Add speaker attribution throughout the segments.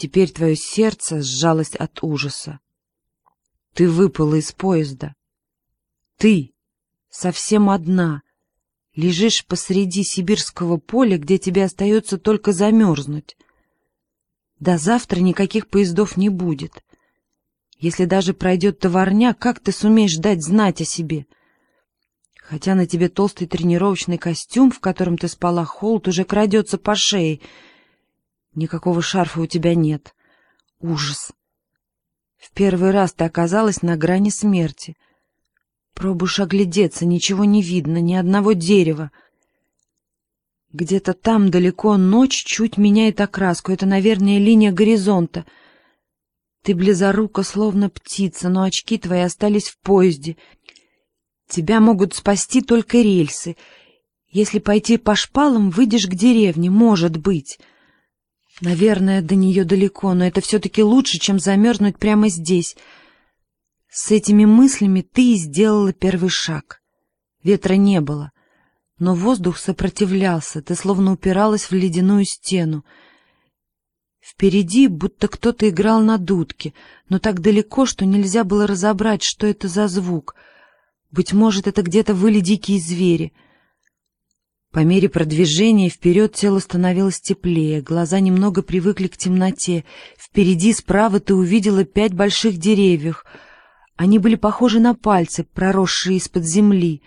Speaker 1: Теперь твое сердце сжалось от ужаса. Ты выпала из поезда. Ты, совсем одна, лежишь посреди сибирского поля, где тебе остается только замерзнуть. До завтра никаких поездов не будет. Если даже пройдет товарня, как ты сумеешь дать знать о себе? Хотя на тебе толстый тренировочный костюм, в котором ты спала, холод уже крадется по шее. Никакого шарфа у тебя нет. Ужас! В первый раз ты оказалась на грани смерти. Пробуешь оглядеться, ничего не видно, ни одного дерева. Где-то там далеко ночь чуть меняет окраску. Это, наверное, линия горизонта. Ты близорука, словно птица, но очки твои остались в поезде. Тебя могут спасти только рельсы. Если пойти по шпалам, выйдешь к деревне, может быть. Наверное, до нее далеко, но это все-таки лучше, чем замерзнуть прямо здесь. С этими мыслями ты и сделала первый шаг. Ветра не было, но воздух сопротивлялся, ты словно упиралась в ледяную стену. Впереди будто кто-то играл на дудке, но так далеко, что нельзя было разобрать, что это за звук. Быть может, это где-то выли дикие звери — по мере продвижения вперед тело становилось теплее, глаза немного привыкли к темноте. Впереди справа ты увидела пять больших деревьев. Они были похожи на пальцы, проросшие из-под земли.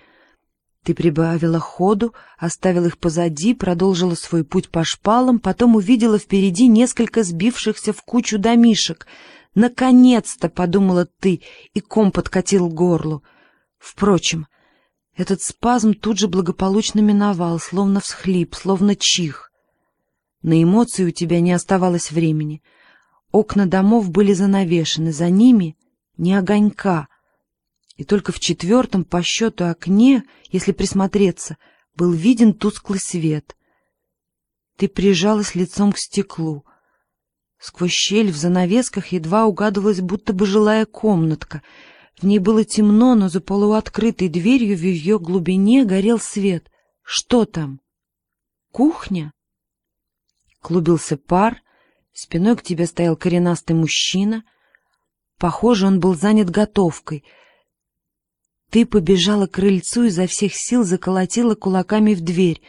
Speaker 1: Ты прибавила ходу, оставила их позади, продолжила свой путь по шпалам, потом увидела впереди несколько сбившихся в кучу домишек. «Наконец-то!» — подумала ты, и ком подкатил к горлу. Впрочем, этот спазм тут же благополучно миновал, словно всхлип, словно чих. На эмоции у тебя не оставалось времени. Окна домов были занавешены, за ними ни огонька. И только в четвертом по счету окне, если присмотреться, был виден тусклый свет. Ты прижалась лицом к стеклу. Сквозь щель в занавесках едва угадывалась будто бы жилая комнатка — в ней было темно, но за полуоткрытой дверью в ее глубине горел свет. Что там? Кухня? Клубился пар, спиной к тебе стоял коренастый мужчина. Похоже, он был занят готовкой. Ты побежала к крыльцу, изо всех сил заколотила кулаками в дверь.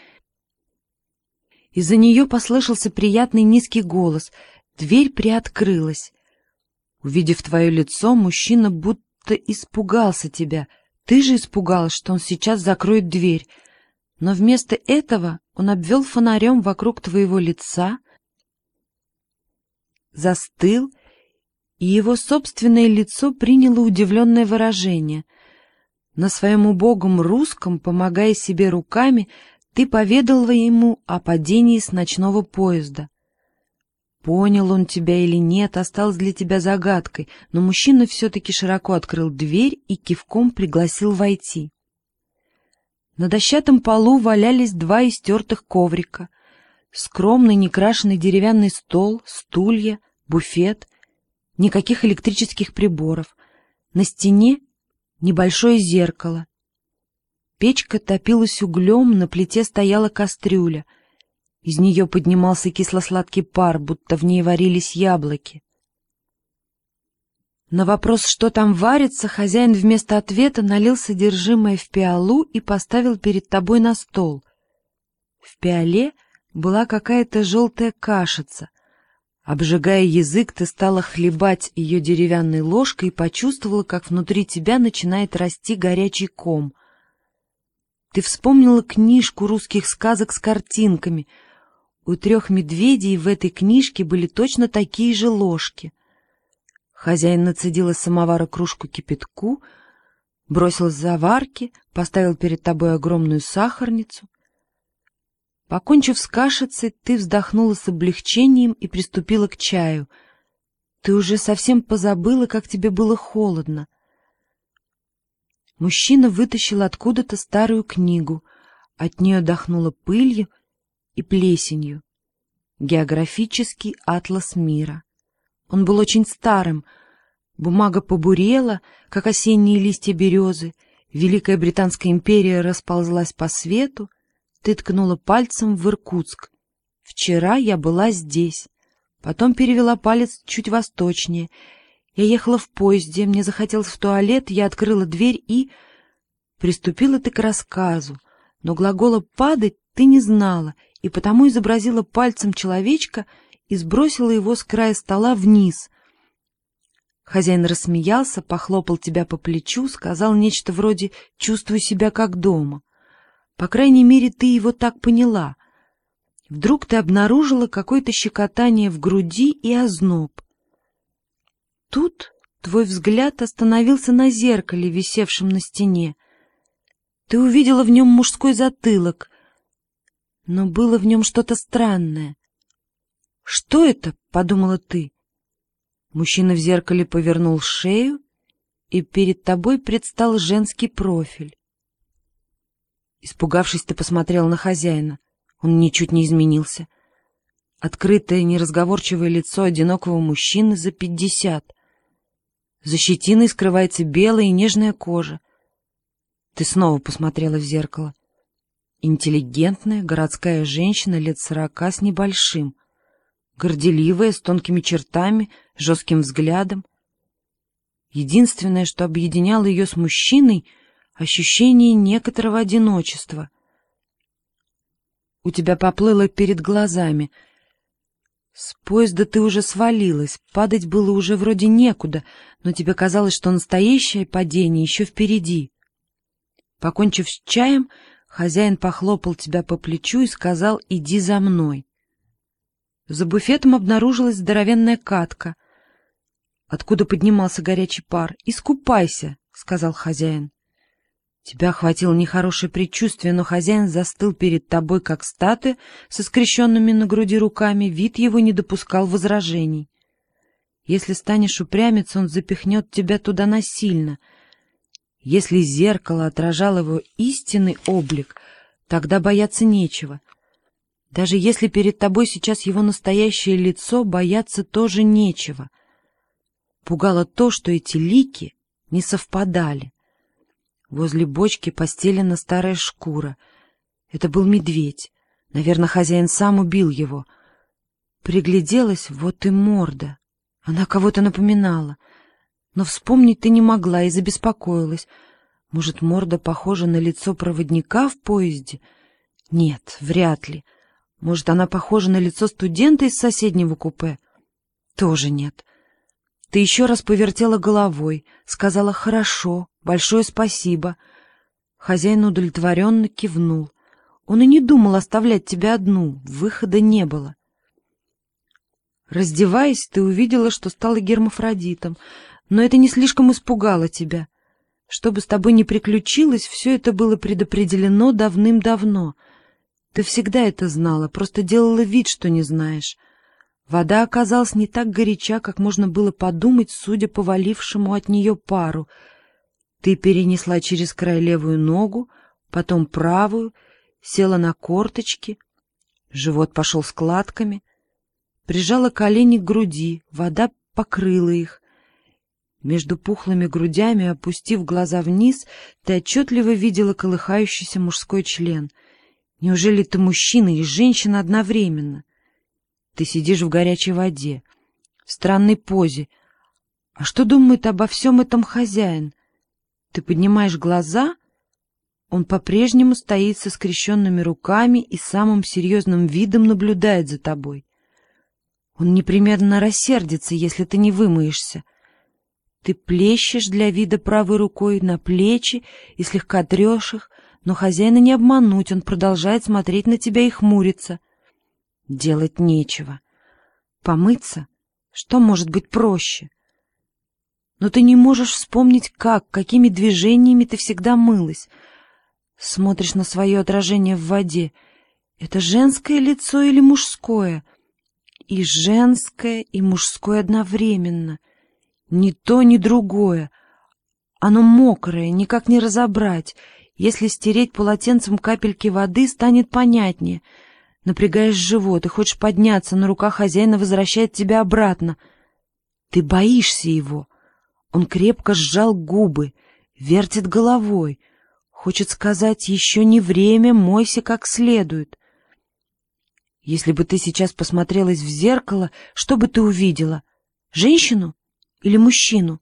Speaker 1: Из-за нее послышался приятный низкий голос. Дверь приоткрылась. Увидев твое лицо, мужчина будто будто испугался тебя. Ты же испугалась, что он сейчас закроет дверь. Но вместо этого он обвел фонарем вокруг твоего лица, застыл, и его собственное лицо приняло удивленное выражение. На своем убогом русском, помогая себе руками, ты поведала ему о падении с ночного поезда. Понял он тебя или нет, осталось для тебя загадкой, но мужчина все-таки широко открыл дверь и кивком пригласил войти. На дощатом полу валялись два истертых коврика, скромный некрашенный деревянный стол, стулья, буфет, никаких электрических приборов. На стене небольшое зеркало. Печка топилась углем, на плите стояла кастрюля — из нее поднимался кисло-сладкий пар, будто в ней варились яблоки. На вопрос, что там варится, хозяин вместо ответа налил содержимое в пиалу и поставил перед тобой на стол. В пиале была какая-то желтая кашица. Обжигая язык, ты стала хлебать ее деревянной ложкой и почувствовала, как внутри тебя начинает расти горячий ком. Ты вспомнила книжку русских сказок с картинками — у трех медведей в этой книжке были точно такие же ложки. Хозяин нацедил из самовара кружку кипятку, бросил заварки, поставил перед тобой огромную сахарницу. Покончив с кашицей, ты вздохнула с облегчением и приступила к чаю. Ты уже совсем позабыла, как тебе было холодно. Мужчина вытащил откуда-то старую книгу. От нее дохнуло пылью, и плесенью. Географический атлас мира. Он был очень старым. Бумага побурела, как осенние листья березы. Великая Британская империя расползлась по свету. Ты ткнула пальцем в Иркутск. Вчера я была здесь. Потом перевела палец чуть восточнее. Я ехала в поезде, мне захотелось в туалет, я открыла дверь и... Приступила ты к рассказу, но глагола «падать» ты не знала, и потому изобразила пальцем человечка и сбросила его с края стола вниз. Хозяин рассмеялся, похлопал тебя по плечу, сказал нечто вроде «чувствую себя как дома». По крайней мере, ты его так поняла — Вдруг ты обнаружила какое-то щекотание в груди и озноб. Тут твой взгляд остановился на зеркале, висевшем на стене. Ты увидела в нем мужской затылок, но было в нем что-то странное. «Что это?» — подумала ты. Мужчина в зеркале повернул шею, и перед тобой предстал женский профиль. Испугавшись, ты посмотрел на хозяина. Он ничуть не изменился. Открытое, неразговорчивое лицо одинокого мужчины за пятьдесят. За щетиной скрывается белая и нежная кожа. Ты снова посмотрела в зеркало. Интеллигентная городская женщина лет сорока с небольшим. Горделивая, с тонкими чертами, жестким взглядом. Единственное, что объединяло ее с мужчиной — ощущение некоторого одиночества — у тебя поплыло перед глазами. С поезда ты уже свалилась, падать было уже вроде некуда, но тебе казалось, что настоящее падение еще впереди. Покончив с чаем, хозяин похлопал тебя по плечу и сказал «иди за мной». За буфетом обнаружилась здоровенная катка, откуда поднимался горячий пар. «Искупайся», — сказал хозяин. Тебя охватило нехорошее предчувствие, но хозяин застыл перед тобой, как статуя, со скрещенными на груди руками, вид его не допускал возражений. Если станешь упрямиться, он запихнет тебя туда насильно. Если зеркало отражало его истинный облик, тогда бояться нечего. Даже если перед тобой сейчас его настоящее лицо, бояться тоже нечего. Пугало то, что эти лики не совпадали. Возле бочки постелена старая шкура. Это был медведь. Наверное, хозяин сам убил его. Пригляделась, вот и морда. Она кого-то напоминала. Но вспомнить ты не могла и забеспокоилась. Может, морда похожа на лицо проводника в поезде? Нет, вряд ли. Может, она похожа на лицо студента из соседнего купе? Тоже нет. Ты еще раз повертела головой, сказала «хорошо», Большое спасибо. Хозяин удовлетворенно кивнул. Он и не думал оставлять тебя одну, выхода не было. Раздеваясь, ты увидела, что стала гермафродитом, но это не слишком испугало тебя. Что бы с тобой ни приключилось, все это было предопределено давным-давно. Ты всегда это знала, просто делала вид, что не знаешь. Вода оказалась не так горяча, как можно было подумать, судя по валившему от нее пару — ты перенесла через край левую ногу, потом правую, села на корточки, живот пошел складками, прижала колени к груди, вода покрыла их. Между пухлыми грудями, опустив глаза вниз, ты отчетливо видела колыхающийся мужской член. Неужели ты мужчина и женщина одновременно? Ты сидишь в горячей воде, в странной позе. А что думает обо всем этом хозяин? Ты поднимаешь глаза, он по-прежнему стоит со скрещенными руками и самым серьезным видом наблюдает за тобой. Он непременно рассердится, если ты не вымоешься. Ты плещешь для вида правой рукой на плечи и слегка трешь их, но хозяина не обмануть, он продолжает смотреть на тебя и хмуриться. Делать нечего. Помыться? Что может быть проще? но ты не можешь вспомнить, как, какими движениями ты всегда мылась. Смотришь на свое отражение в воде. Это женское лицо или мужское? И женское, и мужское одновременно. Ни то, ни другое. Оно мокрое, никак не разобрать. Если стереть полотенцем капельки воды, станет понятнее. Напрягаешь живот и хочешь подняться, но рука хозяина возвращает тебя обратно. Ты боишься его. Он крепко сжал губы, вертит головой. Хочет сказать, еще не время, мойся как следует. Если бы ты сейчас посмотрелась в зеркало, что бы ты увидела? Женщину или мужчину?